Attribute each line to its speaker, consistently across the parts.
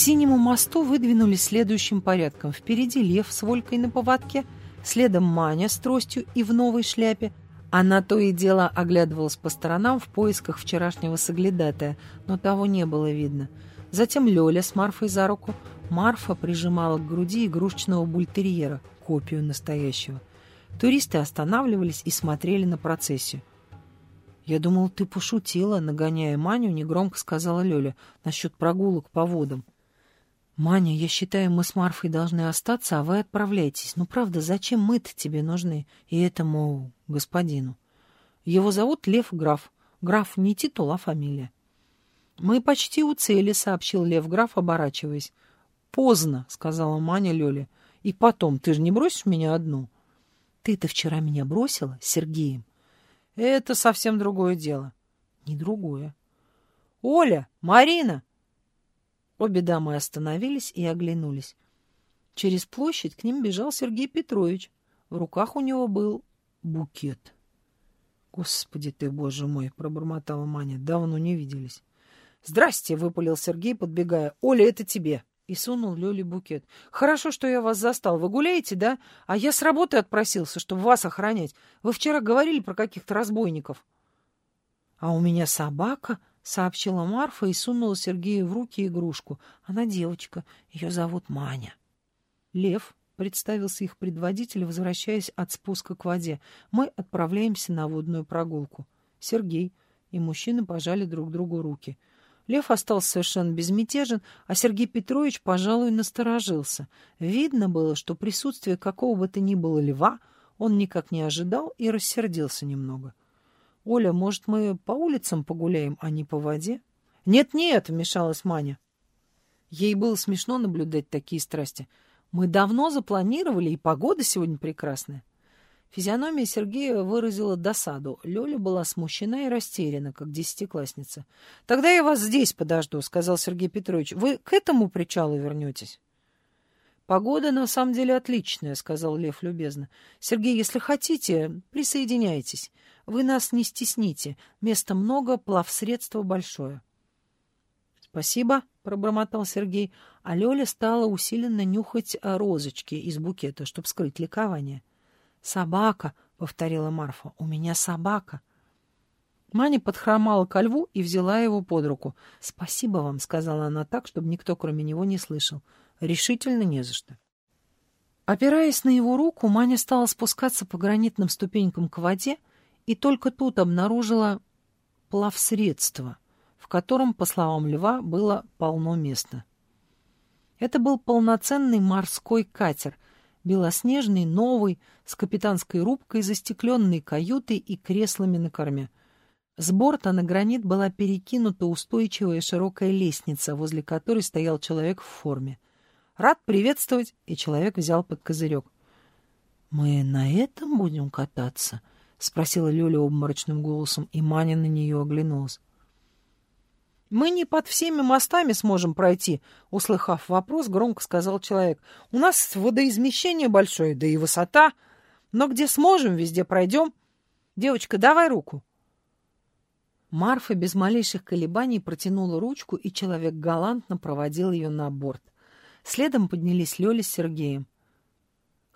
Speaker 1: синему мосту выдвинулись следующим порядком. Впереди лев с волькой на поводке, следом Маня с тростью и в новой шляпе. Она то и дело оглядывалась по сторонам в поисках вчерашнего соглядатая, но того не было видно. Затем Лёля с Марфой за руку. Марфа прижимала к груди игрушечного бультерьера, копию настоящего. Туристы останавливались и смотрели на процессию. «Я думал, ты пошутила», — нагоняя Маню, негромко сказала Лёля насчет прогулок по водам. «Маня, я считаю, мы с Марфой должны остаться, а вы отправляйтесь. Ну, правда, зачем мы-то тебе нужны? И этому господину. Его зовут Лев Граф. Граф не титул, а фамилия». «Мы почти у цели», — сообщил Лев Граф, оборачиваясь. «Поздно», — сказала Маня Лёле. «И потом, ты же не бросишь меня одну?» «Ты-то вчера меня бросила с Сергеем?» Это совсем другое дело. Не другое. «Оля! Марина!» Обе дамы остановились и оглянулись. Через площадь к ним бежал Сергей Петрович. В руках у него был букет. «Господи ты, боже мой!» — пробормотала Маня. «Давно не виделись». «Здрасте!» — выпалил Сергей, подбегая. «Оля, это тебе!» и сунул Лёле букет. «Хорошо, что я вас застал. Вы гуляете, да? А я с работы отпросился, чтобы вас охранять. Вы вчера говорили про каких-то разбойников». «А у меня собака», — сообщила Марфа и сунула Сергею в руки игрушку. «Она девочка. Ее зовут Маня». «Лев», — представился их предводитель, возвращаясь от спуска к воде. «Мы отправляемся на водную прогулку». «Сергей». И мужчины пожали друг другу руки — Лев остался совершенно безмятежен, а Сергей Петрович, пожалуй, насторожился. Видно было, что присутствие какого бы то ни было льва он никак не ожидал и рассердился немного. — Оля, может, мы по улицам погуляем, а не по воде? «Нет, — Нет-нет, — вмешалась Маня. Ей было смешно наблюдать такие страсти. Мы давно запланировали, и погода сегодня прекрасная. Физиономия Сергея выразила досаду. Лёля была смущена и растеряна, как десятиклассница. — Тогда я вас здесь подожду, — сказал Сергей Петрович. — Вы к этому причалу вернетесь? — Погода на самом деле отличная, — сказал Лев любезно. — Сергей, если хотите, присоединяйтесь. Вы нас не стесните. Места много, плавсредство большое. — Спасибо, — пробормотал Сергей, а Лёля стала усиленно нюхать розочки из букета, чтобы скрыть ликование. — «Собака», — повторила Марфа, — «у меня собака». Маня подхромала ко льву и взяла его под руку. «Спасибо вам», — сказала она так, чтобы никто, кроме него, не слышал. «Решительно не за что». Опираясь на его руку, Маня стала спускаться по гранитным ступенькам к воде и только тут обнаружила плавсредство, в котором, по словам льва, было полно места. Это был полноценный морской катер — белоснежный, новый, с капитанской рубкой, застекленной каютой и креслами на корме. С борта на гранит была перекинута устойчивая широкая лестница, возле которой стоял человек в форме. «Рад приветствовать!» — и человек взял под козырек. «Мы на этом будем кататься?» — спросила Лёля обморочным голосом, и Маня на нее оглянулась. «Мы не под всеми мостами сможем пройти», — услыхав вопрос, громко сказал человек. «У нас водоизмещение большое, да и высота. Но где сможем, везде пройдем. Девочка, давай руку». Марфа без малейших колебаний протянула ручку, и человек галантно проводил ее на борт. Следом поднялись Лёля с Сергеем.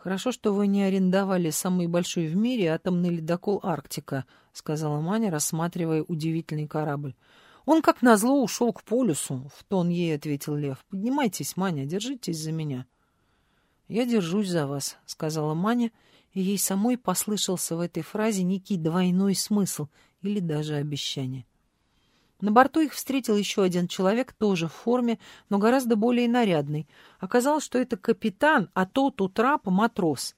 Speaker 1: «Хорошо, что вы не арендовали самый большой в мире атомный ледокол «Арктика», — сказала Маня, рассматривая удивительный корабль. Он, как назло, ушел к полюсу, — в тон ей ответил Лев. — Поднимайтесь, Маня, держитесь за меня. — Я держусь за вас, — сказала Маня, и ей самой послышался в этой фразе некий двойной смысл или даже обещание. На борту их встретил еще один человек, тоже в форме, но гораздо более нарядный. Оказалось, что это капитан, а тот у трапа матрос.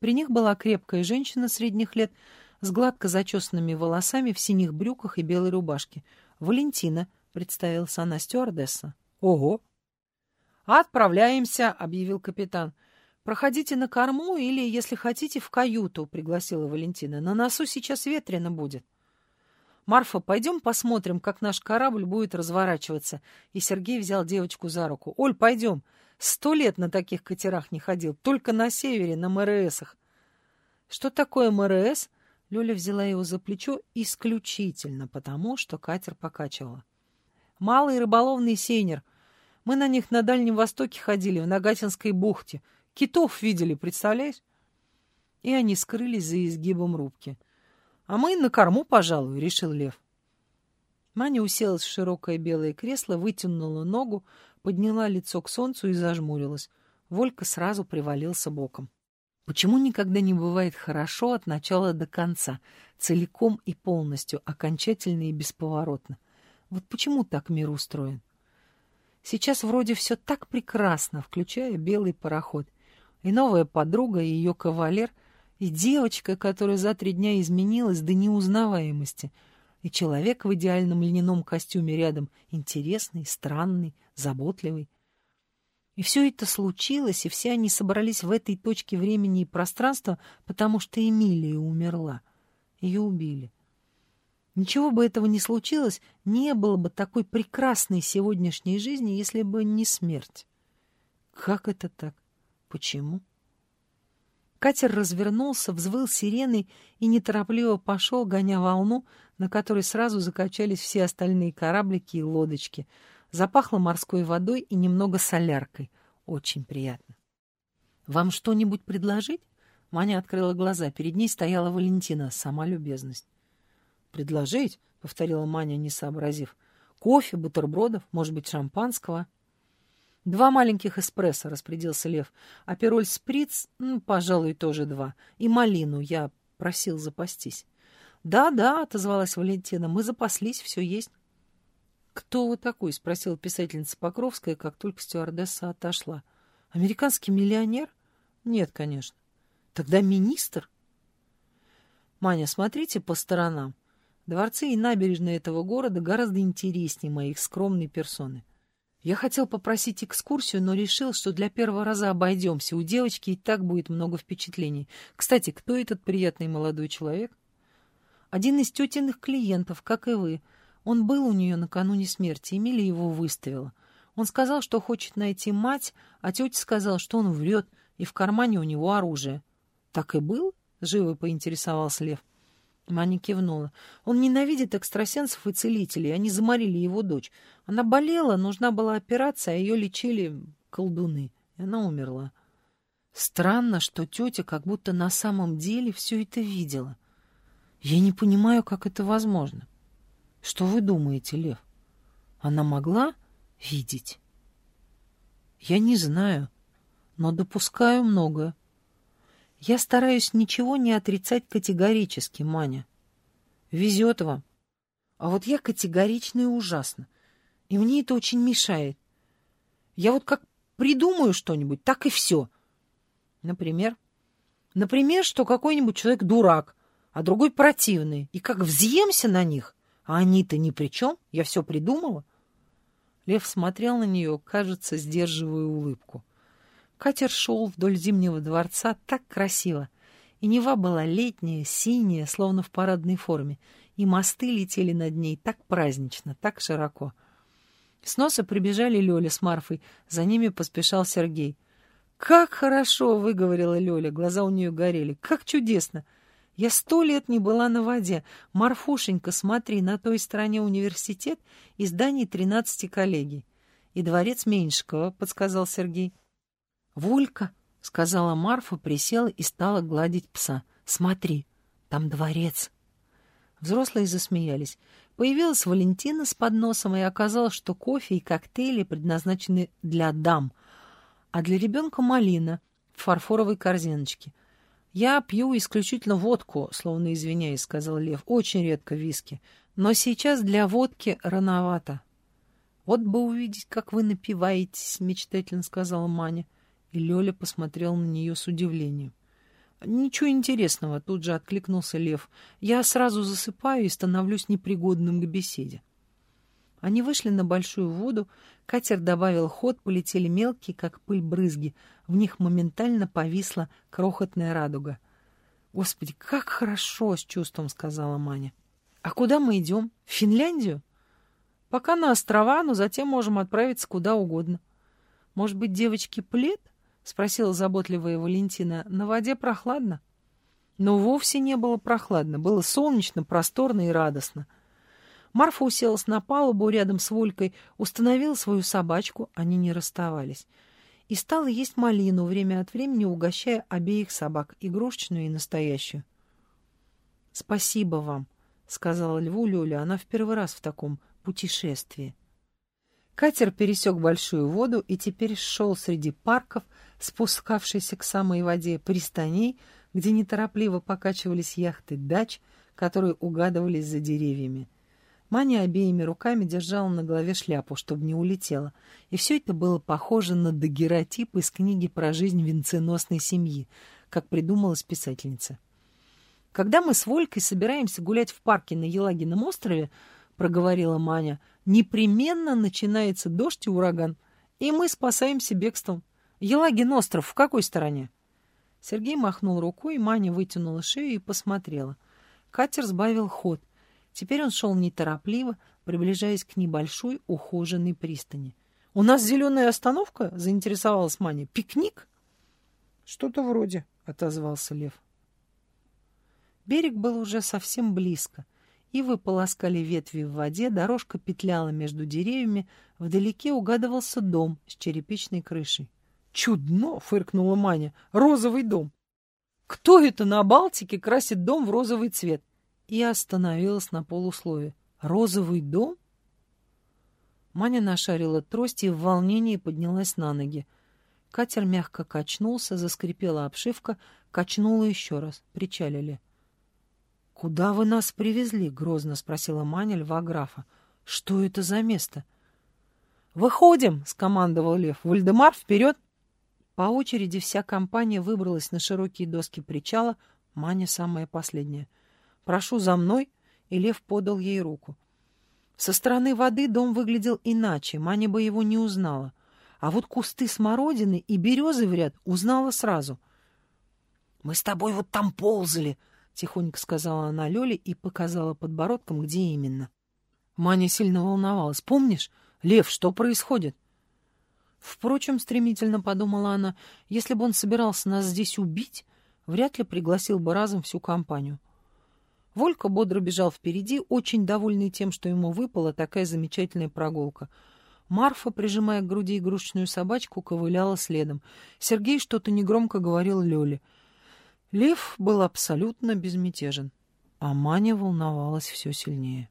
Speaker 1: При них была крепкая женщина средних лет с гладко зачесанными волосами в синих брюках и белой рубашке — «Валентина», — представилась она стюардесса. «Ого!» «Отправляемся», — объявил капитан. «Проходите на корму или, если хотите, в каюту», — пригласила Валентина. «На носу сейчас ветрено будет». «Марфа, пойдем посмотрим, как наш корабль будет разворачиваться». И Сергей взял девочку за руку. «Оль, пойдем. Сто лет на таких катерах не ходил, только на севере, на МРСах». «Что такое МРС?» Лёля взяла его за плечо исключительно потому, что катер покачивала. «Малый рыболовный сейнер. Мы на них на Дальнем Востоке ходили, в Нагатинской бухте. Китов видели, представляешь? И они скрылись за изгибом рубки. А мы на корму, пожалуй, решил Лев. Маня уселась в широкое белое кресло, вытянула ногу, подняла лицо к солнцу и зажмурилась. Волька сразу привалился боком. Почему никогда не бывает хорошо от начала до конца, целиком и полностью, окончательно и бесповоротно? Вот почему так мир устроен? Сейчас вроде все так прекрасно, включая белый пароход. И новая подруга, и ее кавалер, и девочка, которая за три дня изменилась до неузнаваемости — и человек в идеальном льняном костюме рядом интересный, странный, заботливый. И все это случилось, и все они собрались в этой точке времени и пространства, потому что Эмилия умерла. Ее убили. Ничего бы этого не случилось, не было бы такой прекрасной сегодняшней жизни, если бы не смерть. Как это так? Почему? Катер развернулся, взвыл сиреной и неторопливо пошел, гоня волну, на которой сразу закачались все остальные кораблики и лодочки. Запахло морской водой и немного соляркой. Очень приятно. «Вам что-нибудь предложить?» Маня открыла глаза. Перед ней стояла Валентина, сама любезность. «Предложить?» — повторила Маня, не сообразив. «Кофе, бутербродов, может быть, шампанского?» «Два маленьких эспрессо», — распорядился Лев. «А пироль сприц, ну, пожалуй, тоже два. И малину я просил запастись». «Да, да», — отозвалась Валентина, — «мы запаслись, все есть». «Кто вы такой?» — спросила писательница Покровская, как только стюардесса отошла. «Американский миллионер?» «Нет, конечно». «Тогда министр?» «Маня, смотрите по сторонам. Дворцы и набережные этого города гораздо интереснее моих скромной персоны. Я хотел попросить экскурсию, но решил, что для первого раза обойдемся. У девочки и так будет много впечатлений. Кстати, кто этот приятный молодой человек? Один из тетиных клиентов, как и вы. Он был у нее накануне смерти, Эмилия его выставила. Он сказал, что хочет найти мать, а тетя сказала, что он врет, и в кармане у него оружие. Так и был? Живо поинтересовался Лев. Маня кивнула. Он ненавидит экстрасенсов и целителей. Они заморили его дочь. Она болела, нужна была операция, а ее лечили колдуны. И она умерла. Странно, что тетя как будто на самом деле все это видела. Я не понимаю, как это возможно. Что вы думаете, Лев? Она могла видеть? Я не знаю, но допускаю многое. Я стараюсь ничего не отрицать категорически, Маня. Везет вам. А вот я категорично и ужасно. И мне это очень мешает. Я вот как придумаю что-нибудь, так и все. Например? Например, что какой-нибудь человек дурак, а другой противный. И как взъемся на них, а они-то ни при чем, я все придумала. Лев смотрел на нее, кажется, сдерживая улыбку. Катер шел вдоль Зимнего дворца так красиво. И Нева была летняя, синяя, словно в парадной форме, и мосты летели над ней так празднично, так широко. С носа прибежали Лёля с Марфой, за ними поспешал Сергей. «Как хорошо!» — выговорила Лёля, глаза у нее горели. «Как чудесно! Я сто лет не была на воде. Марфушенька, смотри, на той стороне университет и здание тринадцати коллегий. И дворец Меньшикова», — подсказал Сергей. «Вулька», — сказала Марфа, присела и стала гладить пса. «Смотри, там дворец». Взрослые засмеялись. Появилась Валентина с подносом, и оказалось, что кофе и коктейли предназначены для дам, а для ребенка малина в фарфоровой корзиночке. «Я пью исключительно водку», — словно извиняясь, сказал Лев. «Очень редко виски. Но сейчас для водки рановато». «Вот бы увидеть, как вы напиваетесь», — мечтательно сказала Маня. И Лёля посмотрел на нее с удивлением. «Ничего интересного», — тут же откликнулся Лев. «Я сразу засыпаю и становлюсь непригодным к беседе». Они вышли на большую воду, катер добавил ход, полетели мелкие, как пыль, брызги. В них моментально повисла крохотная радуга. «Господи, как хорошо!» — с чувством сказала Маня. «А куда мы идем? В Финляндию?» «Пока на острова, но затем можем отправиться куда угодно. Может быть, девочки, плед?» — спросила заботливая Валентина. — На воде прохладно? Но вовсе не было прохладно. Было солнечно, просторно и радостно. Марфа уселась на палубу рядом с Волькой, установила свою собачку, они не расставались, и стала есть малину, время от времени угощая обеих собак, игрушечную и настоящую. «Спасибо вам», — сказала Льву Лёля, она в первый раз в таком путешествии. Катер пересек большую воду и теперь шел среди парков, спускавшейся к самой воде пристаней, где неторопливо покачивались яхты дач, которые угадывались за деревьями. Маня обеими руками держала на голове шляпу, чтобы не улетела, и все это было похоже на дагеротип из книги про жизнь венценосной семьи, как придумалась писательница. «Когда мы с Волькой собираемся гулять в парке на Елагином острове, — проговорила Маня, — непременно начинается дождь и ураган, и мы спасаемся бегством. Елагин остров в какой стороне?» Сергей махнул рукой, Маня вытянула шею и посмотрела. Катер сбавил ход. Теперь он шел неторопливо, приближаясь к небольшой ухоженной пристани. — У нас зеленая остановка? — заинтересовалась Маня. — Пикник? — Что-то вроде, — отозвался Лев. Берег был уже совсем близко. Ивы полоскали ветви в воде, дорожка петляла между деревьями, вдалеке угадывался дом с черепичной крышей. «Чудно!» — фыркнула Маня. «Розовый дом!» «Кто это на Балтике красит дом в розовый цвет?» И остановилась на полуслове. «Розовый дом?» Маня нашарила трость и в волнении поднялась на ноги. Катер мягко качнулся, заскрипела обшивка, качнула еще раз. Причалили. «Куда вы нас привезли?» — грозно спросила Маня льва графа. «Что это за место?» «Выходим!» — скомандовал лев. «Вальдемар, вперед!» По очереди вся компания выбралась на широкие доски причала, Маня самая последняя. «Прошу за мной», и Лев подал ей руку. Со стороны воды дом выглядел иначе, Маня бы его не узнала. А вот кусты смородины и березы в ряд узнала сразу. «Мы с тобой вот там ползали», — тихонько сказала она Лёле и показала подбородком, где именно. Маня сильно волновалась. «Помнишь, Лев, что происходит?» Впрочем, стремительно подумала она, если бы он собирался нас здесь убить, вряд ли пригласил бы разом всю компанию. Волька бодро бежал впереди, очень довольный тем, что ему выпала такая замечательная прогулка. Марфа, прижимая к груди игрушечную собачку, ковыляла следом. Сергей что-то негромко говорил Лёле. Лев был абсолютно безмятежен, а Маня волновалась все сильнее.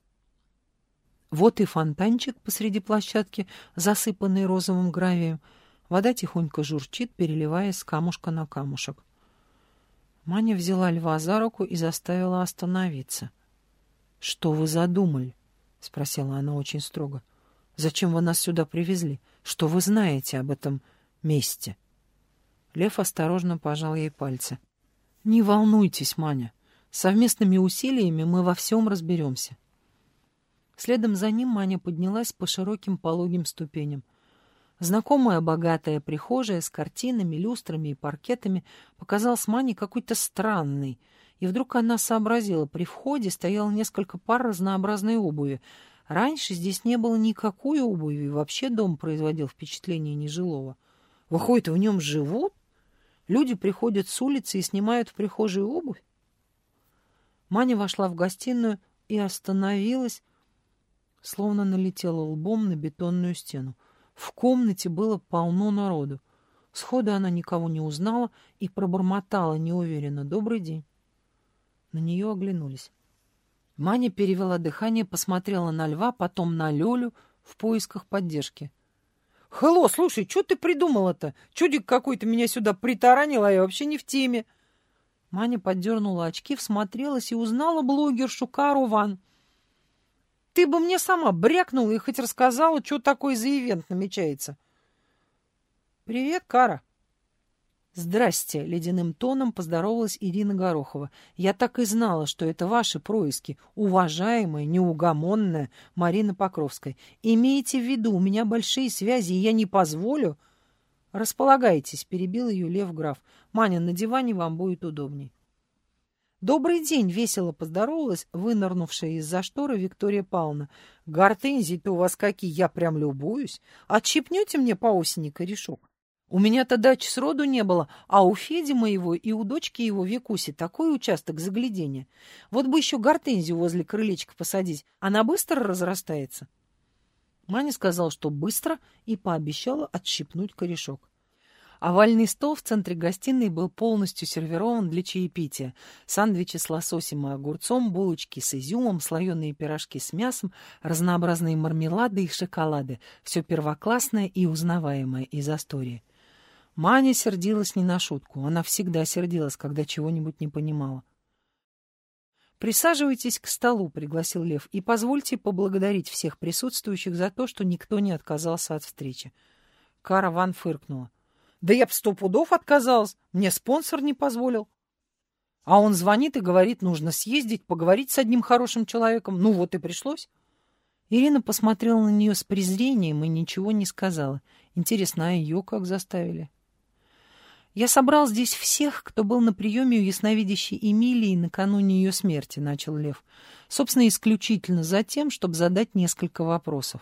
Speaker 1: Вот и фонтанчик посреди площадки, засыпанный розовым гравием. Вода тихонько журчит, переливаясь с камушка на камушек. Маня взяла льва за руку и заставила остановиться. — Что вы задумали? — спросила она очень строго. — Зачем вы нас сюда привезли? Что вы знаете об этом месте? Лев осторожно пожал ей пальцы. — Не волнуйтесь, Маня. Совместными усилиями мы во всем разберемся. — Следом за ним Маня поднялась по широким пологим ступеням. Знакомая богатая прихожая с картинами, люстрами и паркетами показалась Мане какой-то странной, и вдруг она сообразила, при входе стояло несколько пар разнообразной обуви. Раньше здесь не было никакой обуви, и вообще дом производил впечатление нежилого. Выходит, в нем живут? Люди приходят с улицы и снимают в прихожей обувь? Маня вошла в гостиную и остановилась, словно налетела лбом на бетонную стену. В комнате было полно народу. Сходу она никого не узнала и пробормотала неуверенно «Добрый день». На нее оглянулись. Маня перевела дыхание, посмотрела на льва, потом на Лёлю в поисках поддержки. «Хелло, слушай, что ты придумала-то? Чудик какой-то меня сюда притаранил, а я вообще не в теме». Маня поддернула очки, всмотрелась и узнала блогершу Кару Ван. Ты бы мне сама брякнула и хоть рассказала, что такое за ивент намечается. Привет, Кара. Здрасте, ледяным тоном поздоровалась Ирина Горохова. Я так и знала, что это ваши происки, уважаемая, неугомонная Марина Покровская. Имейте в виду, у меня большие связи, и я не позволю... Располагайтесь, перебил ее Лев граф. Маня, на диване вам будет удобней. «Добрый день!» — весело поздоровалась, вынырнувшая из-за шторы Виктория Павловна. «Гортензии-то у вас какие! Я прям любуюсь! Отщипнете мне по осени корешок?» У меня-то дачи сроду не было, а у Феди моего и у дочки его Викуси такой участок заглядения. Вот бы еще гортензию возле крылечка посадить, она быстро разрастается. Маня сказала, что быстро, и пообещала отщипнуть корешок. Овальный стол в центре гостиной был полностью сервирован для чаепития. Сандвичи с лососем и огурцом, булочки с изюмом, слоеные пирожки с мясом, разнообразные мармелады и шоколады. Все первоклассное и узнаваемое из истории. Маня сердилась не на шутку. Она всегда сердилась, когда чего-нибудь не понимала. «Присаживайтесь к столу», — пригласил Лев, — «и позвольте поблагодарить всех присутствующих за то, что никто не отказался от встречи». Кара Ван фыркнула. Да я б сто пудов отказалась. Мне спонсор не позволил. А он звонит и говорит, нужно съездить, поговорить с одним хорошим человеком. Ну вот и пришлось. Ирина посмотрела на нее с презрением и ничего не сказала. Интересно, а ее как заставили? «Я собрал здесь всех, кто был на приеме у ясновидящей Эмилии накануне ее смерти», — начал Лев. «Собственно, исключительно за тем, чтобы задать несколько вопросов».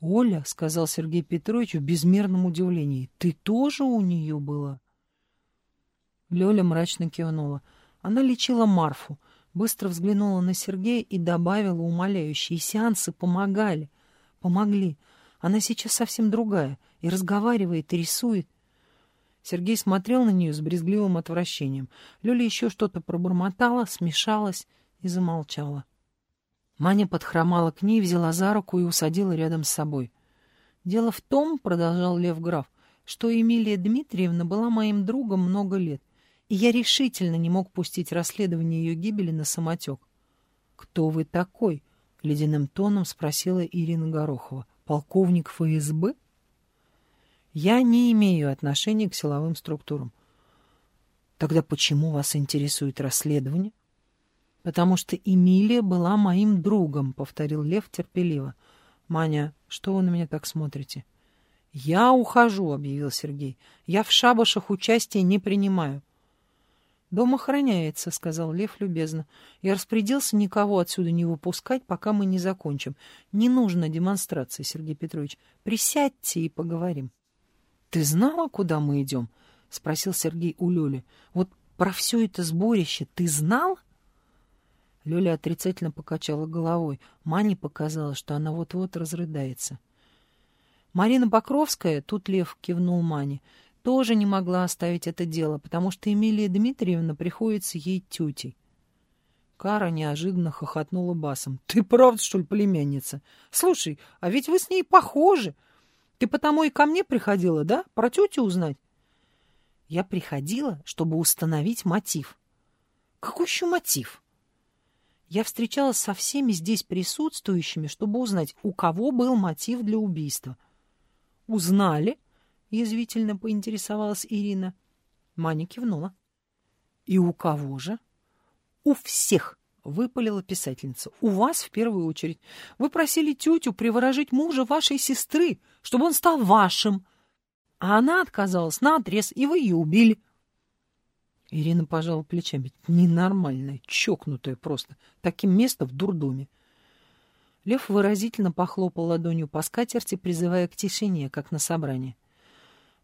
Speaker 1: «Оля», — сказал Сергей Петрович в безмерном удивлении, — «ты тоже у нее была?» Лёля мрачно кивнула. Она лечила Марфу, быстро взглянула на Сергея и добавила умоляющие сеансы помогали. Помогли. Она сейчас совсем другая, и разговаривает, и рисует. Сергей смотрел на нее с брезгливым отвращением. Лёля еще что-то пробормотала, смешалась и замолчала. Маня подхромала к ней, взяла за руку и усадила рядом с собой. «Дело в том, — продолжал Лев Граф, — что Эмилия Дмитриевна была моим другом много лет, и я решительно не мог пустить расследование ее гибели на самотек. «Кто вы такой?» — ледяным тоном спросила Ирина Горохова. «Полковник ФСБ?» «Я не имею отношения к силовым структурам». «Тогда почему вас интересует расследование?» «Потому что Эмилия была моим другом», — повторил Лев терпеливо. «Маня, что вы на меня так смотрите?» «Я ухожу», — объявил Сергей. «Я в шабашах участия не принимаю». «Дом охраняется», — сказал Лев любезно. «Я распорядился никого отсюда не выпускать, пока мы не закончим. Не нужно демонстрации, Сергей Петрович. Присядьте и поговорим». «Ты знала, куда мы идем?» — спросил Сергей у Лёли. «Вот про все это сборище ты знал?» Лёля отрицательно покачала головой. Мане показалось, что она вот-вот разрыдается. Марина Покровская, тут Лев кивнул Мане, тоже не могла оставить это дело, потому что Эмилия Дмитриевна приходится ей тетей. Кара неожиданно хохотнула басом. «Ты правда, что ли, племянница? Слушай, а ведь вы с ней похожи. Ты потому и ко мне приходила, да? Про тетю узнать?» «Я приходила, чтобы установить мотив». «Какой еще мотив?» Я встречалась со всеми здесь присутствующими, чтобы узнать, у кого был мотив для убийства. «Узнали?» — язвительно поинтересовалась Ирина. Маня кивнула. «И у кого же?» «У всех!» — выпалила писательница. «У вас в первую очередь. Вы просили тетю приворожить мужа вашей сестры, чтобы он стал вашим. А она отказалась на отрез, и вы ее убили. Ирина пожала плечами. Ненормальная, чокнутая просто. Таким место в дурдоме. Лев выразительно похлопал ладонью по скатерти, призывая к тишине, как на собрании.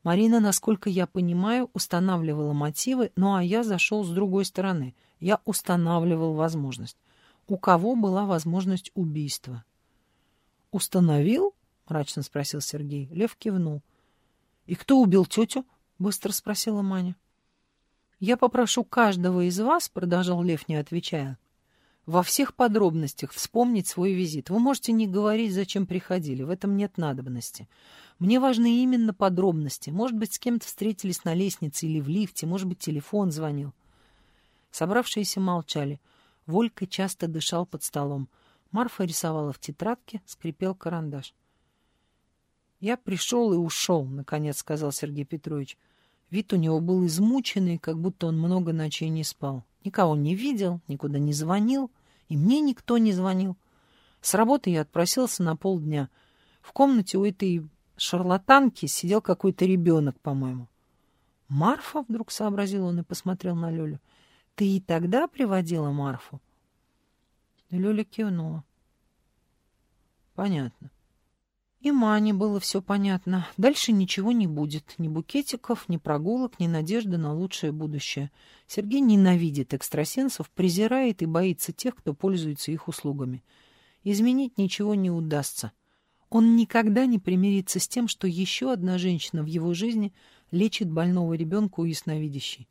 Speaker 1: Марина, насколько я понимаю, устанавливала мотивы, ну а я зашел с другой стороны. Я устанавливал возможность. У кого была возможность убийства? «Установил?» — мрачно спросил Сергей. Лев кивнул. «И кто убил тетю?» — быстро спросила Маня. «Я попрошу каждого из вас, — продолжал Лев, не отвечая, — во всех подробностях вспомнить свой визит. Вы можете не говорить, зачем приходили, в этом нет надобности. Мне важны именно подробности. Может быть, с кем-то встретились на лестнице или в лифте, может быть, телефон звонил». Собравшиеся молчали. Волька часто дышал под столом. Марфа рисовала в тетрадке, скрипел карандаш. «Я пришел и ушел», — наконец сказал Сергей Петрович. Вид у него был измученный, как будто он много ночей не спал. Никого не видел, никуда не звонил, и мне никто не звонил. С работы я отпросился на полдня. В комнате у этой шарлатанки сидел какой-то ребенок, по-моему. «Марфа?» — вдруг сообразил он и посмотрел на Лёлю. «Ты и тогда приводила Марфу?» Лёля кивнула. «Понятно. И Мане было все понятно. Дальше ничего не будет. Ни букетиков, ни прогулок, ни надежды на лучшее будущее. Сергей ненавидит экстрасенсов, презирает и боится тех, кто пользуется их услугами. Изменить ничего не удастся. Он никогда не примирится с тем, что еще одна женщина в его жизни лечит больного ребенка у ясновидящей.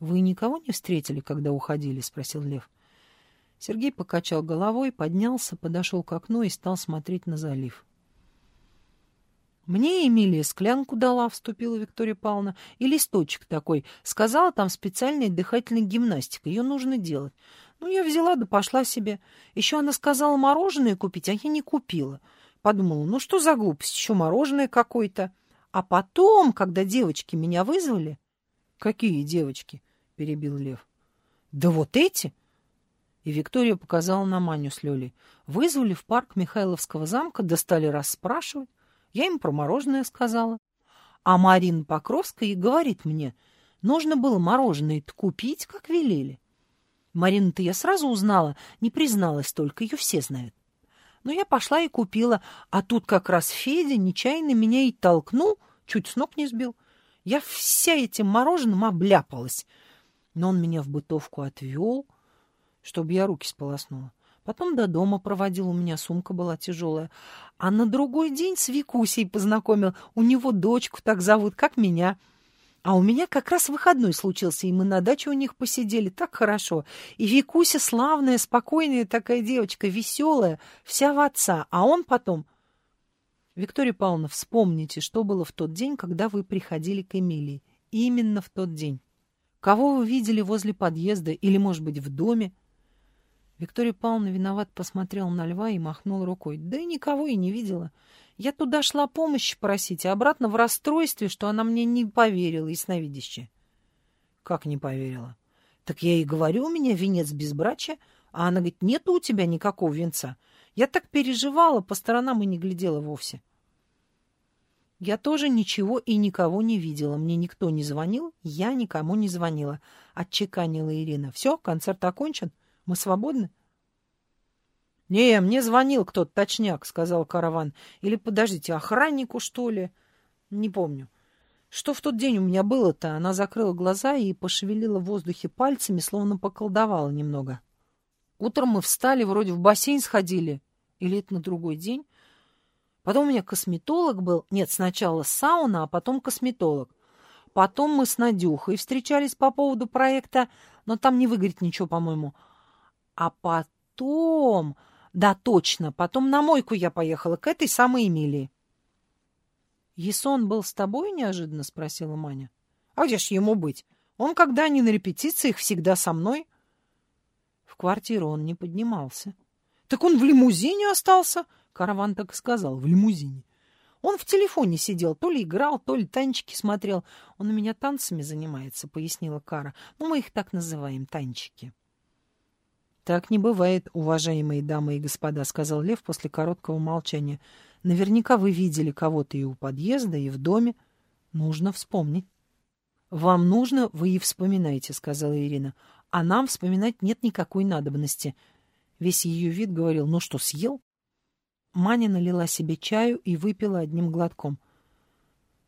Speaker 1: «Вы никого не встретили, когда уходили?» — спросил Лев. Сергей покачал головой, поднялся, подошел к окну и стал смотреть на залив. «Мне Эмилия склянку дала», — вступила Виктория Павловна, — «и листочек такой. Сказала, там специальная дыхательная гимнастика, ее нужно делать. Ну, я взяла да пошла себе. Еще она сказала мороженое купить, а я не купила. Подумала, ну что за глупость, еще мороженое какое-то. А потом, когда девочки меня вызвали... «Какие девочки?» — перебил Лев. «Да вот эти!» И Виктория показала на Маню с Лёлей. Вызвали в парк Михайловского замка, достали расспрашивать. Я им про мороженое сказала. А Марина Покровская и говорит мне, нужно было мороженое купить, как велели. Марину-то я сразу узнала, не призналась только, ее все знают. Но я пошла и купила, а тут как раз Федя нечаянно меня и толкнул, чуть с ног не сбил. Я вся этим мороженым обляпалась. Но он меня в бытовку отвел, чтобы я руки сполоснула. Потом до дома проводил, у меня сумка была тяжелая. А на другой день с Викусей познакомил. У него дочку так зовут, как меня. А у меня как раз выходной случился, и мы на даче у них посидели. Так хорошо. И Викуся славная, спокойная такая девочка, веселая, вся в отца. А он потом... Виктория Павловна, вспомните, что было в тот день, когда вы приходили к Эмилии. Именно в тот день. Кого вы видели возле подъезда или, может быть, в доме? Виктория Павловна виноват посмотрела на льва и махнула рукой. Да и никого и не видела. Я туда шла помощи просить, а обратно в расстройстве, что она мне не поверила, ясновидящая. Как не поверила? Так я и говорю, у меня венец безбрачия, а она говорит, нету у тебя никакого венца. Я так переживала, по сторонам и не глядела вовсе. Я тоже ничего и никого не видела. Мне никто не звонил, я никому не звонила. Отчеканила Ирина. Все, концерт окончен? — мы свободны? — Не, мне звонил кто-то, точняк, — сказал караван. Или, подождите, охраннику, что ли? Не помню. Что в тот день у меня было-то? Она закрыла глаза и пошевелила в воздухе пальцами, словно поколдовала немного. Утром мы встали, вроде в бассейн сходили. Или это на другой день? Потом у меня косметолог был. Нет, сначала сауна, а потом косметолог. Потом мы с Надюхой встречались по поводу проекта, но там не выгорит ничего, по-моему. А потом... Да, точно, потом на мойку я поехала, к этой самой Эмилии. «Есон был с тобой?» — неожиданно спросила Маня. «А где ж ему быть? Он, когда не на репетициях, всегда со мной». В квартиру он не поднимался. «Так он в лимузине остался?» Караван так и сказал, в лимузине. Он в телефоне сидел, то ли играл, то ли танчики смотрел. Он у меня танцами занимается, — пояснила Кара. Ну, мы их так называем, танчики. «Так не бывает, уважаемые дамы и господа», — сказал Лев после короткого молчания. «Наверняка вы видели кого-то и у подъезда, и в доме. Нужно вспомнить». «Вам нужно, вы и вспоминаете», — сказала Ирина. «А нам вспоминать нет никакой надобности». Весь ее вид говорил, «Ну что, съел?» Маня налила себе чаю и выпила одним глотком.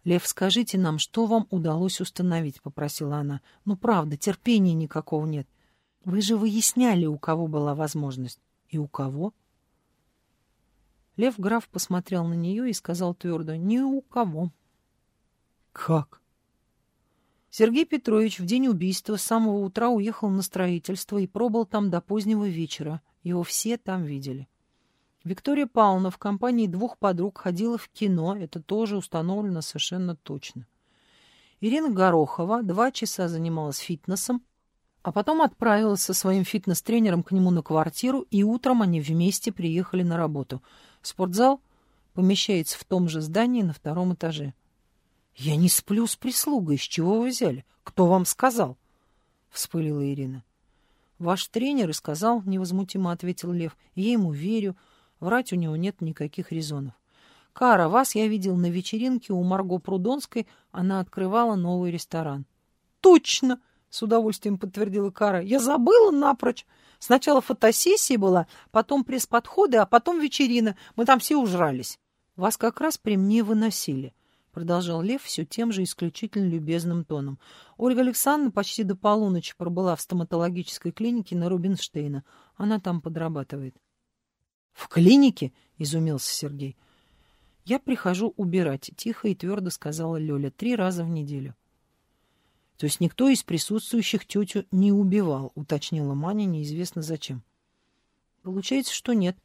Speaker 1: «Лев, скажите нам, что вам удалось установить?» — попросила она. «Ну, правда, терпения никакого нет. Вы же выясняли, у кого была возможность. И у кого? Лев граф посмотрел на нее и сказал твердо, ни у кого. Как? Сергей Петрович в день убийства с самого утра уехал на строительство и пробыл там до позднего вечера. Его все там видели. Виктория Павловна в компании двух подруг ходила в кино, это тоже установлено совершенно точно. Ирина Горохова два часа занималась фитнесом, а потом отправилась со своим фитнес-тренером к нему на квартиру, и утром они вместе приехали на работу. Спортзал помещается в том же здании на втором этаже. «Я не сплю с прислугой. С чего вы взяли? Кто вам сказал?» — вспылила Ирина. «Ваш тренер и сказал», — невозмутимо ответил Лев. «Я ему верю. Врать у него нет никаких резонов. Кара, вас я видел на вечеринке у Марго Прудонской. Она открывала новый ресторан». «Точно!» — с удовольствием подтвердила Кара. «Я забыла напрочь. Сначала фотосессия была, потом пресс-подходы, а потом вечерина. Мы там все ужрались». Вас как раз при мне выносили, — продолжал Лев все тем же исключительно любезным тоном. Ольга Александровна почти до полуночи пробыла в стоматологической клинике на Рубинштейна. Она там подрабатывает. — В клинике? — изумился Сергей. — Я прихожу убирать, — тихо и твердо сказала Лёля, — три раза в неделю. — То есть никто из присутствующих тетю не убивал, — уточнила Маня неизвестно зачем. — Получается, что нет.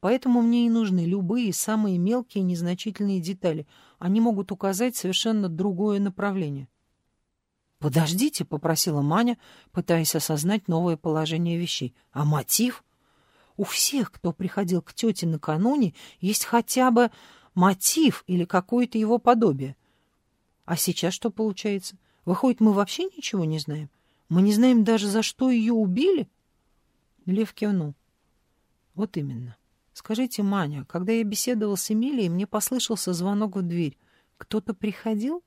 Speaker 1: Поэтому мне и нужны любые самые мелкие незначительные детали. Они могут указать совершенно другое направление. «Подождите», — попросила Маня, пытаясь осознать новое положение вещей. «А мотив?» «У всех, кто приходил к тете накануне, есть хотя бы мотив или какое-то его подобие. А сейчас что получается? Выходит, мы вообще ничего не знаем? Мы не знаем даже, за что ее убили?» Лев кивнул. «Вот именно». «Скажите, Маня, когда я беседовал с Эмилией, мне послышался звонок в дверь. Кто-то приходил?»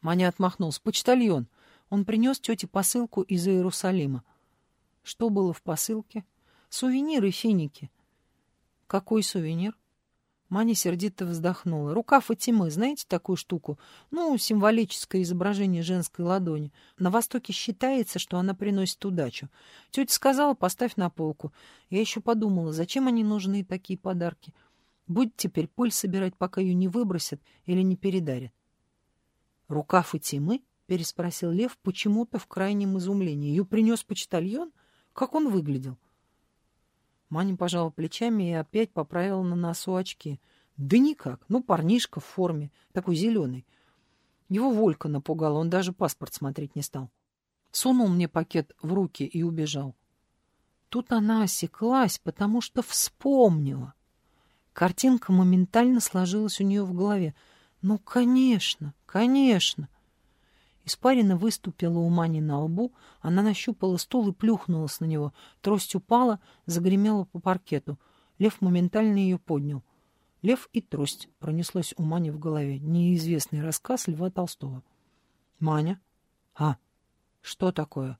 Speaker 1: Маня отмахнулся. «Почтальон. Он принес тете посылку из Иерусалима». «Что было в посылке?» «Сувениры, финики». «Какой сувенир?» Маня сердито вздохнула. Рукав Фатимы, знаете такую штуку? Ну, символическое изображение женской ладони. На Востоке считается, что она приносит удачу. Тетя сказала, поставь на полку. Я еще подумала, зачем они нужны такие подарки? Будет теперь пыль собирать, пока ее не выбросят или не передарят. Рукав Фатимы? переспросил Лев почему-то в крайнем изумлении. Ее принес почтальон? Как он выглядел? — Маня пожала плечами и опять поправила на носу очки. Да никак. Ну, парнишка в форме, такой зеленый. Его Волька напугала, он даже паспорт смотреть не стал. Сунул мне пакет в руки и убежал. Тут она осеклась, потому что вспомнила. Картинка моментально сложилась у нее в голове. Ну, конечно, конечно. Испарина выступила у Мани на лбу, она нащупала стул и плюхнулась на него. Трость упала, загремела по паркету. Лев моментально ее поднял. Лев и трость пронеслось у Мани в голове. Неизвестный рассказ Льва Толстого. «Маня?» «А, что такое?»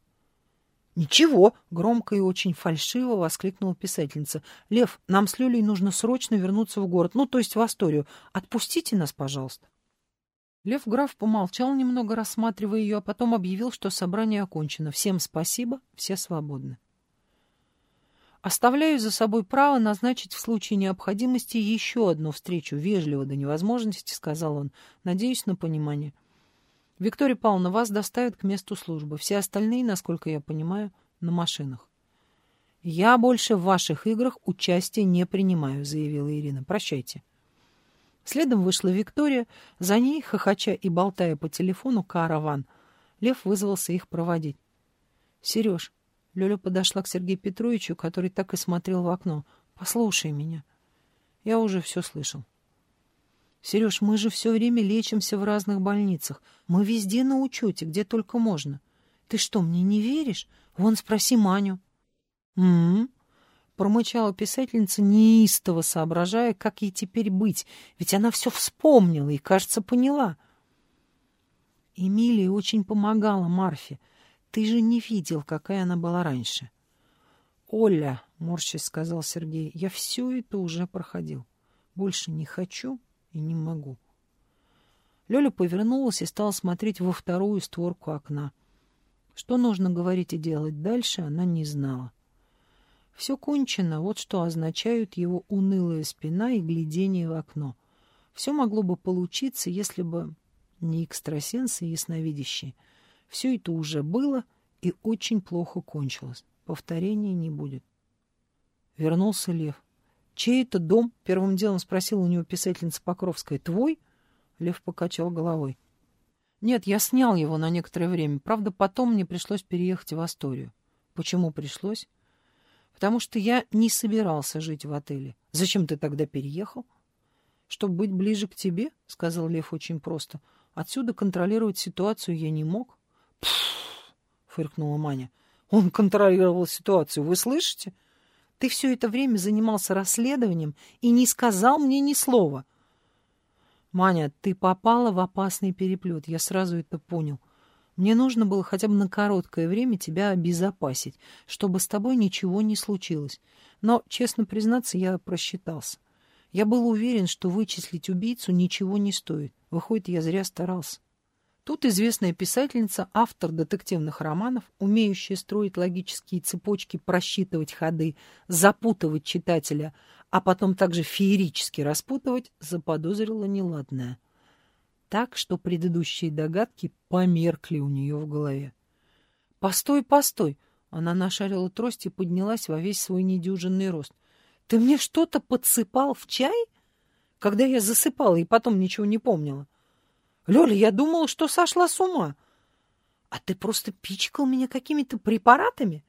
Speaker 1: «Ничего!» — громко и очень фальшиво воскликнула писательница. «Лев, нам с Лёлей нужно срочно вернуться в город, ну, то есть в Асторию. Отпустите нас, пожалуйста». Лев граф помолчал немного, рассматривая ее, а потом объявил, что собрание окончено. Всем спасибо, все свободны. Оставляю за собой право назначить в случае необходимости еще одну встречу. Вежливо до невозможности, сказал он. Надеюсь на понимание. Виктория Павловна, вас доставят к месту службы. Все остальные, насколько я понимаю, на машинах. Я больше в ваших играх участия не принимаю, заявила Ирина. Прощайте. Следом вышла Виктория, за ней, хохоча и болтая по телефону, караван. Лев вызвался их проводить. — Сереж, Лёля подошла к Сергею Петровичу, который так и смотрел в окно. — Послушай меня. Я уже все слышал. — Сереж, мы же все время лечимся в разных больницах. Мы везде на учете, где только можно. Ты что, мне не веришь? Вон спроси Маню. — М-м, промычала писательница, неистово соображая, как ей теперь быть, ведь она все вспомнила и, кажется, поняла. Эмилия очень помогала Марфе. Ты же не видел, какая она была раньше. — Оля, — морщись сказал Сергей, — я все это уже проходил. Больше не хочу и не могу. Лёля повернулась и стала смотреть во вторую створку окна. Что нужно говорить и делать дальше, она не знала. — все кончено, вот что означают его унылая спина и глядение в окно. Все могло бы получиться, если бы не экстрасенсы и ясновидящие. Все это уже было и очень плохо кончилось. Повторения не будет. Вернулся Лев. «Чей это дом?» — первым делом спросила у него писательница Покровская. «Твой?» — Лев покачал головой. «Нет, я снял его на некоторое время. Правда, потом мне пришлось переехать в Асторию». «Почему пришлось?» Потому что я не собирался жить в отеле. Зачем ты тогда переехал? Чтобы быть ближе к тебе, — сказал Лев очень просто. Отсюда контролировать ситуацию я не мог. Пфф, фыркнула Маня. Он контролировал ситуацию, вы слышите? Ты все это время занимался расследованием и не сказал мне ни слова. Маня, ты попала в опасный переплет, я сразу это понял. — мне нужно было хотя бы на короткое время тебя обезопасить, чтобы с тобой ничего не случилось. Но, честно признаться, я просчитался. Я был уверен, что вычислить убийцу ничего не стоит. Выходит, я зря старался. Тут известная писательница, автор детективных романов, умеющая строить логические цепочки, просчитывать ходы, запутывать читателя, а потом также феерически распутывать, заподозрила неладное. Так, что предыдущие догадки померкли у нее в голове. «Постой, постой!» Она нашарила трость и поднялась во весь свой недюжинный рост. «Ты мне что-то подсыпал в чай?» Когда я засыпала и потом ничего не помнила. Лёля, я думала, что сошла с ума. А ты просто пичкал меня какими-то препаратами?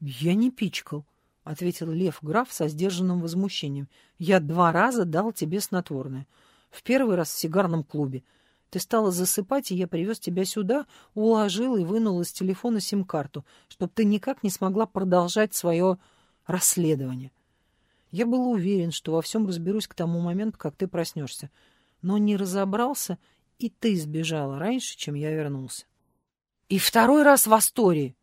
Speaker 1: Я не пичкал, — ответил Лев граф со сдержанным возмущением. Я два раза дал тебе снотворное. В первый раз в сигарном клубе. Ты стала засыпать, и я привез тебя сюда, уложил и вынул из телефона сим-карту, чтобы ты никак не смогла продолжать свое расследование. Я был уверен, что во всем разберусь к тому моменту, как ты проснешься но не разобрался, и ты сбежала раньше, чем я вернулся. И второй раз в Астории.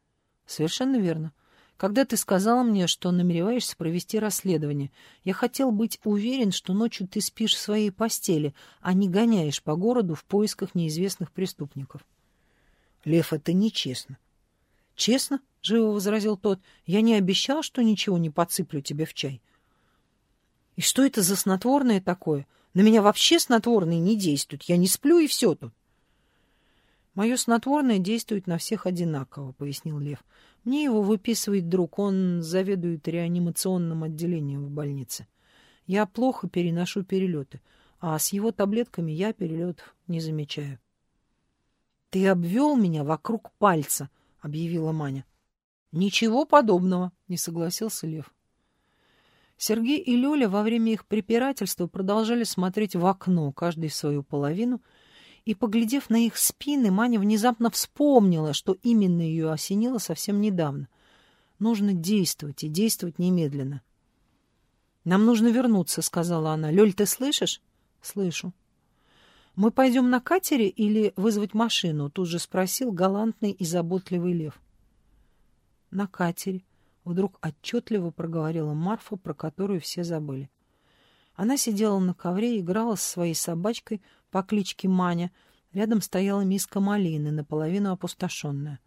Speaker 1: Совершенно верно. Когда ты сказала мне, что намереваешься провести расследование, я хотел быть уверен, что ночью ты спишь в своей постели, а не гоняешь по городу в поисках неизвестных преступников. Лев, это нечестно. Честно, — живо возразил тот, — я не обещал, что ничего не подсыплю тебе в чай. И что это за снотворное такое? На меня вообще снотворные не действуют. Я не сплю, и все тут. Мое снотворное действует на всех одинаково, пояснил Лев. Мне его выписывает друг, он заведует реанимационным отделением в больнице. Я плохо переношу перелеты, а с его таблетками я перелет не замечаю. — Ты обвел меня вокруг пальца, — объявила Маня. — Ничего подобного, — не согласился Лев. Сергей и Лёля во время их препирательства продолжали смотреть в окно, каждый в свою половину, и, поглядев на их спины, Маня внезапно вспомнила, что именно ее осенило совсем недавно. Нужно действовать, и действовать немедленно. «Нам нужно вернуться», — сказала она. «Лёль, ты слышишь?» «Слышу». «Мы пойдем на катере или вызвать машину?» — тут же спросил галантный и заботливый Лев. «На катере», Вдруг отчетливо проговорила Марфа, про которую все забыли. Она сидела на ковре и играла со своей собачкой по кличке Маня. Рядом стояла миска малины, наполовину опустошенная.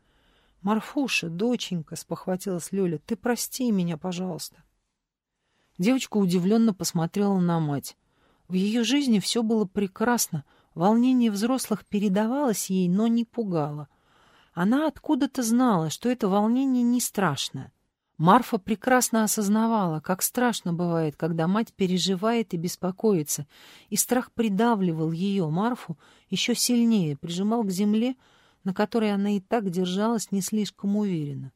Speaker 1: «Марфуша, доченька!» — спохватилась Лёля. «Ты прости меня, пожалуйста!» Девочка удивленно посмотрела на мать. В ее жизни все было прекрасно. Волнение взрослых передавалось ей, но не пугало. Она откуда-то знала, что это волнение не страшное. Марфа прекрасно осознавала, как страшно бывает, когда мать переживает и беспокоится, и страх придавливал ее, Марфу, еще сильнее, прижимал к земле, на которой она и так держалась не слишком уверенно.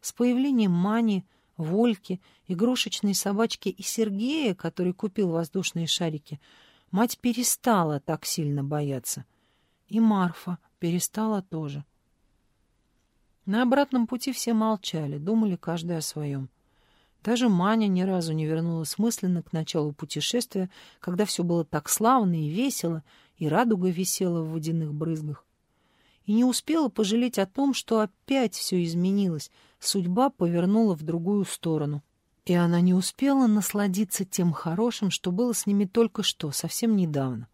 Speaker 1: С появлением Мани, Вольки, игрушечной собачки и Сергея, который купил воздушные шарики, мать перестала так сильно бояться. И Марфа перестала тоже. На обратном пути все молчали, думали каждый о своем. Даже Маня ни разу не вернулась мысленно к началу путешествия, когда все было так славно и весело, и радуга висела в водяных брызгах. И не успела пожалеть о том, что опять все изменилось, судьба повернула в другую сторону. И она не успела насладиться тем хорошим, что было с ними только что, совсем недавно.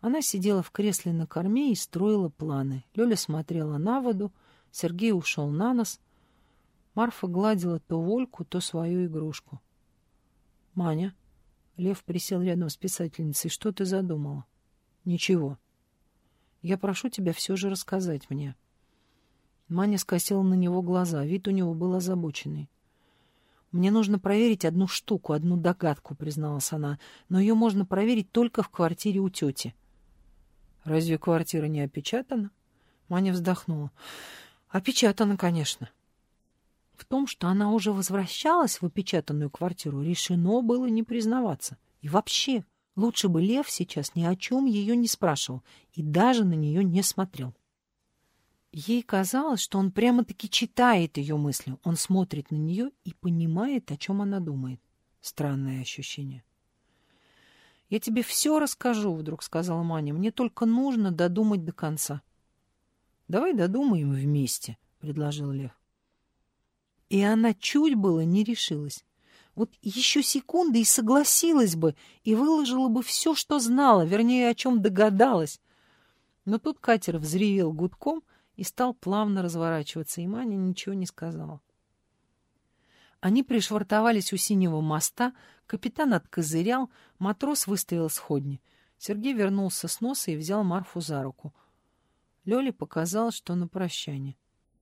Speaker 1: Она сидела в кресле на корме и строила планы. Лёля смотрела на воду, Сергей ушел на нос. Марфа гладила то Вольку, то свою игрушку. — Маня, Лев присел рядом с писательницей, — что ты задумала? — Ничего. Я прошу тебя все же рассказать мне. Маня скосила на него глаза, вид у него был озабоченный. «Мне нужно проверить одну штуку, одну догадку», — призналась она, «но ее можно проверить только в квартире у тети». «Разве квартира не опечатана?» Маня вздохнула. Опечатано, конечно. В том, что она уже возвращалась в опечатанную квартиру, решено было не признаваться. И вообще, лучше бы Лев сейчас ни о чем ее не спрашивал и даже на нее не смотрел. Ей казалось, что он прямо-таки читает ее мысли. Он смотрит на нее и понимает, о чем она думает. Странное ощущение. «Я тебе все расскажу», — вдруг сказала Маня. «Мне только нужно додумать до конца». Давай додумаем вместе, — предложил Лев. И она чуть было не решилась. Вот еще секунды и согласилась бы, и выложила бы все, что знала, вернее, о чем догадалась. Но тут катер взревел гудком и стал плавно разворачиваться, и Маня ничего не сказала. Они пришвартовались у синего моста, капитан откозырял, матрос выставил сходни. Сергей вернулся с носа и взял Марфу за руку. Лёле показалось, что на прощание.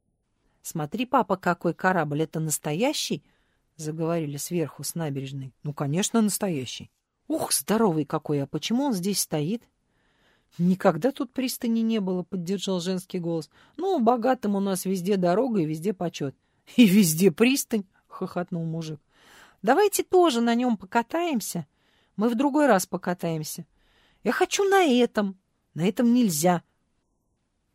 Speaker 1: — Смотри, папа, какой корабль! Это настоящий? — заговорили сверху с набережной. — Ну, конечно, настоящий. — Ух, здоровый какой! А почему он здесь стоит? — Никогда тут пристани не было, — поддержал женский голос. — Ну, богатым у нас везде дорога и везде почет. — И везде пристань! хохотнул мужик. Давайте тоже на нем покатаемся. Мы в другой раз покатаемся. Я хочу на этом. На этом нельзя.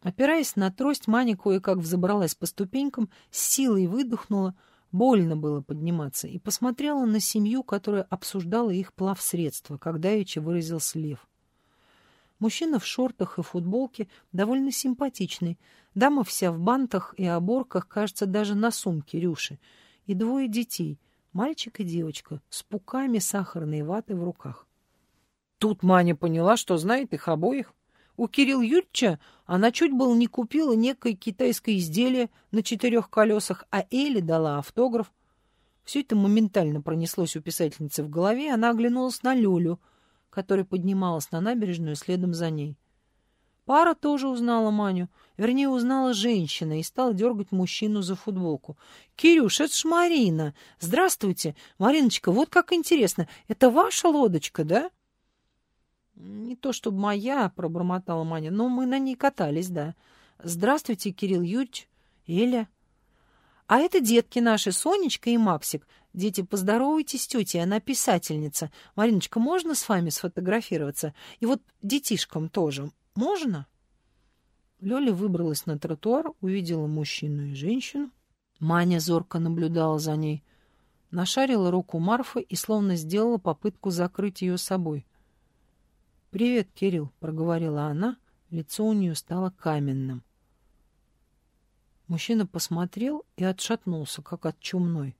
Speaker 1: Опираясь на трость, Маня кое-как взобралась по ступенькам, с силой выдохнула, больно было подниматься, и посмотрела на семью, которая обсуждала их плавсредство, когда Ича выразился Лев. Мужчина в шортах и футболке довольно симпатичный. Дама вся в бантах и оборках, кажется, даже на сумке Рюши и двое детей, мальчик и девочка, с пуками сахарной ваты в руках. Тут Маня поняла, что знает их обоих. У Кирилла Юрьевича она чуть было не купила некое китайское изделие на четырех колесах, а Элли дала автограф. Все это моментально пронеслось у писательницы в голове, и она оглянулась на Лёлю, которая поднималась на набережную следом за ней. Пара тоже узнала Маню, вернее, узнала женщина и стала дергать мужчину за футболку. «Кирюш, это ж Марина! Здравствуйте! Мариночка, вот как интересно, это ваша лодочка, да?» «Не то чтобы моя», — пробормотала Маня, — «но мы на ней катались, да. Здравствуйте, Кирилл Юрьевич, Эля». «А это детки наши, Сонечка и Максик. Дети, поздоровайтесь с тетей, она писательница. Мариночка, можно с вами сфотографироваться? И вот детишкам тоже. Можно? Лёля выбралась на тротуар, увидела мужчину и женщину. Маня зорко наблюдала за ней. Нашарила руку Марфы и словно сделала попытку закрыть ее собой. «Привет, Кирилл», — проговорила она. Лицо у нее стало каменным. Мужчина посмотрел и отшатнулся, как от чумной.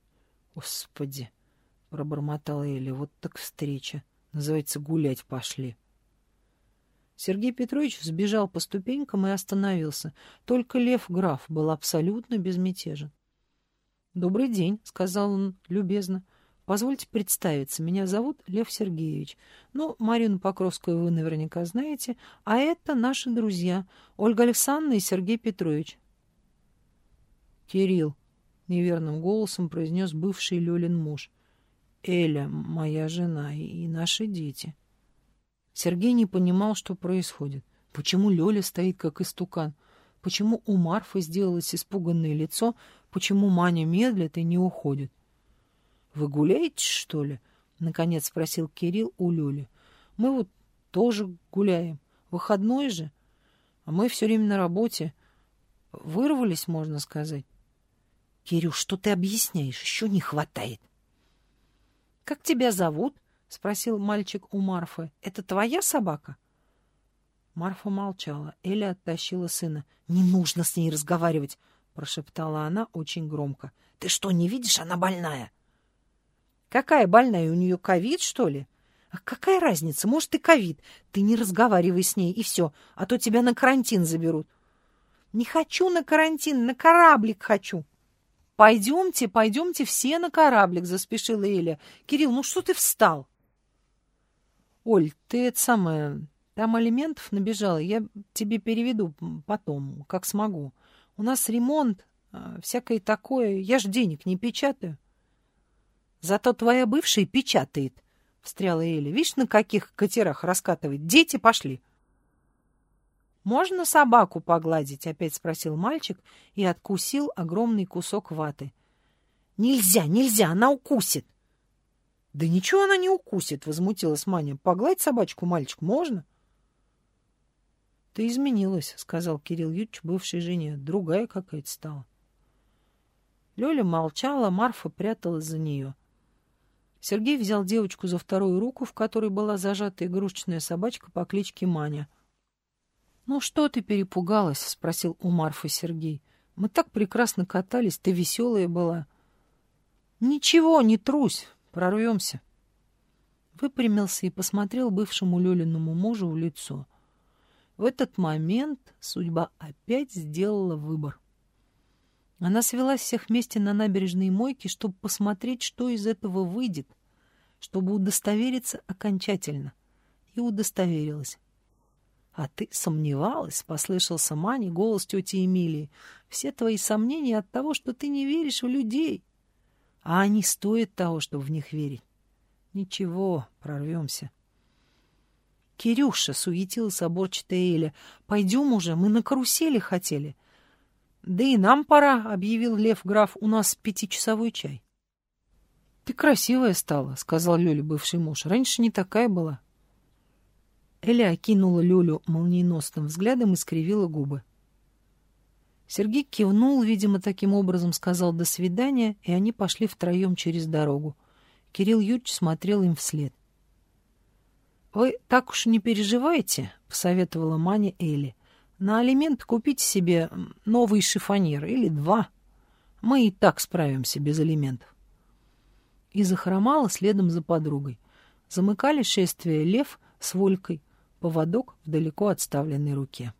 Speaker 1: «Господи!» — пробормотала Эля. «Вот так встреча. Называется, гулять пошли». Сергей Петрович взбежал по ступенькам и остановился. Только Лев Граф был абсолютно безмятежен. «Добрый день», — сказал он любезно. «Позвольте представиться. Меня зовут Лев Сергеевич. Ну, Марину Покровскую вы наверняка знаете. А это наши друзья, Ольга Александровна и Сергей Петрович». «Кирилл», — неверным голосом произнес бывший Лёлин муж. «Эля, моя жена и наши дети». Сергей не понимал, что происходит. Почему Лёля стоит как истукан? Почему у Марфы сделалось испуганное лицо? Почему Маня медлит и не уходит? — Вы гуляете, что ли? — наконец спросил Кирилл у Лёли. — Мы вот тоже гуляем. Выходной же. А мы все время на работе. Вырвались, можно сказать. — Кирюш, что ты объясняешь? Еще не хватает. — Как тебя зовут? — спросил мальчик у Марфы. — Это твоя собака? Марфа молчала. Эля оттащила сына. — Не нужно с ней разговаривать, — прошептала она очень громко. — Ты что, не видишь? Она больная. — Какая больная? У нее ковид, что ли? — А какая разница? Может, и ковид. Ты не разговаривай с ней, и все, а то тебя на карантин заберут. — Не хочу на карантин, на кораблик хочу. — Пойдемте, пойдемте все на кораблик, — заспешила Эля. — Кирилл, ну что ты встал? Оль, ты это самое... Там алиментов набежало, я тебе переведу потом, как смогу. У нас ремонт, а, всякое такое, я ж денег не печатаю. Зато твоя бывшая печатает, — встряла Эля. Видишь, на каких катерах раскатывает? Дети пошли. «Можно собаку погладить?» — опять спросил мальчик и откусил огромный кусок ваты. «Нельзя, нельзя, она укусит!» — Да ничего она не укусит, — возмутилась Маня. — Погладь собачку, мальчик, можно? — Ты изменилась, — сказал Кирилл Ютч бывшей жене. Другая какая-то стала. Лёля молчала, Марфа пряталась за нее. Сергей взял девочку за вторую руку, в которой была зажата игрушечная собачка по кличке Маня. — Ну что ты перепугалась? — спросил у Марфы Сергей. — Мы так прекрасно катались, ты веселая была. — Ничего, не трусь, прорвемся. Выпрямился и посмотрел бывшему Лёлиному мужу в лицо. В этот момент судьба опять сделала выбор. Она свела всех вместе на набережной мойки, чтобы посмотреть, что из этого выйдет, чтобы удостовериться окончательно. И удостоверилась. «А ты сомневалась?» — послышался Мани голос тети Эмилии. «Все твои сомнения от того, что ты не веришь в людей. А они стоят того, чтобы в них верить. Ничего, прорвемся». «Кирюша!» — суетилась оборчатая Эля. «Пойдем уже, мы на карусели хотели». «Да и нам пора», — объявил Лев граф, — «у нас пятичасовой чай». «Ты красивая стала», — сказал Лёля бывший муж. «Раньше не такая была». Эля окинула Лёлю молниеносным взглядом и скривила губы. Сергей кивнул, видимо, таким образом сказал «до свидания», и они пошли втроем через дорогу. Кирилл Юрьевич смотрел им вслед. «Вы так уж не переживайте», — посоветовала Маня Элли. «На алимент купите себе новый шифонер или два. Мы и так справимся без алиментов». И захромала следом за подругой. Замыкали шествие лев с Волькой, поводок в далеко отставленной руке.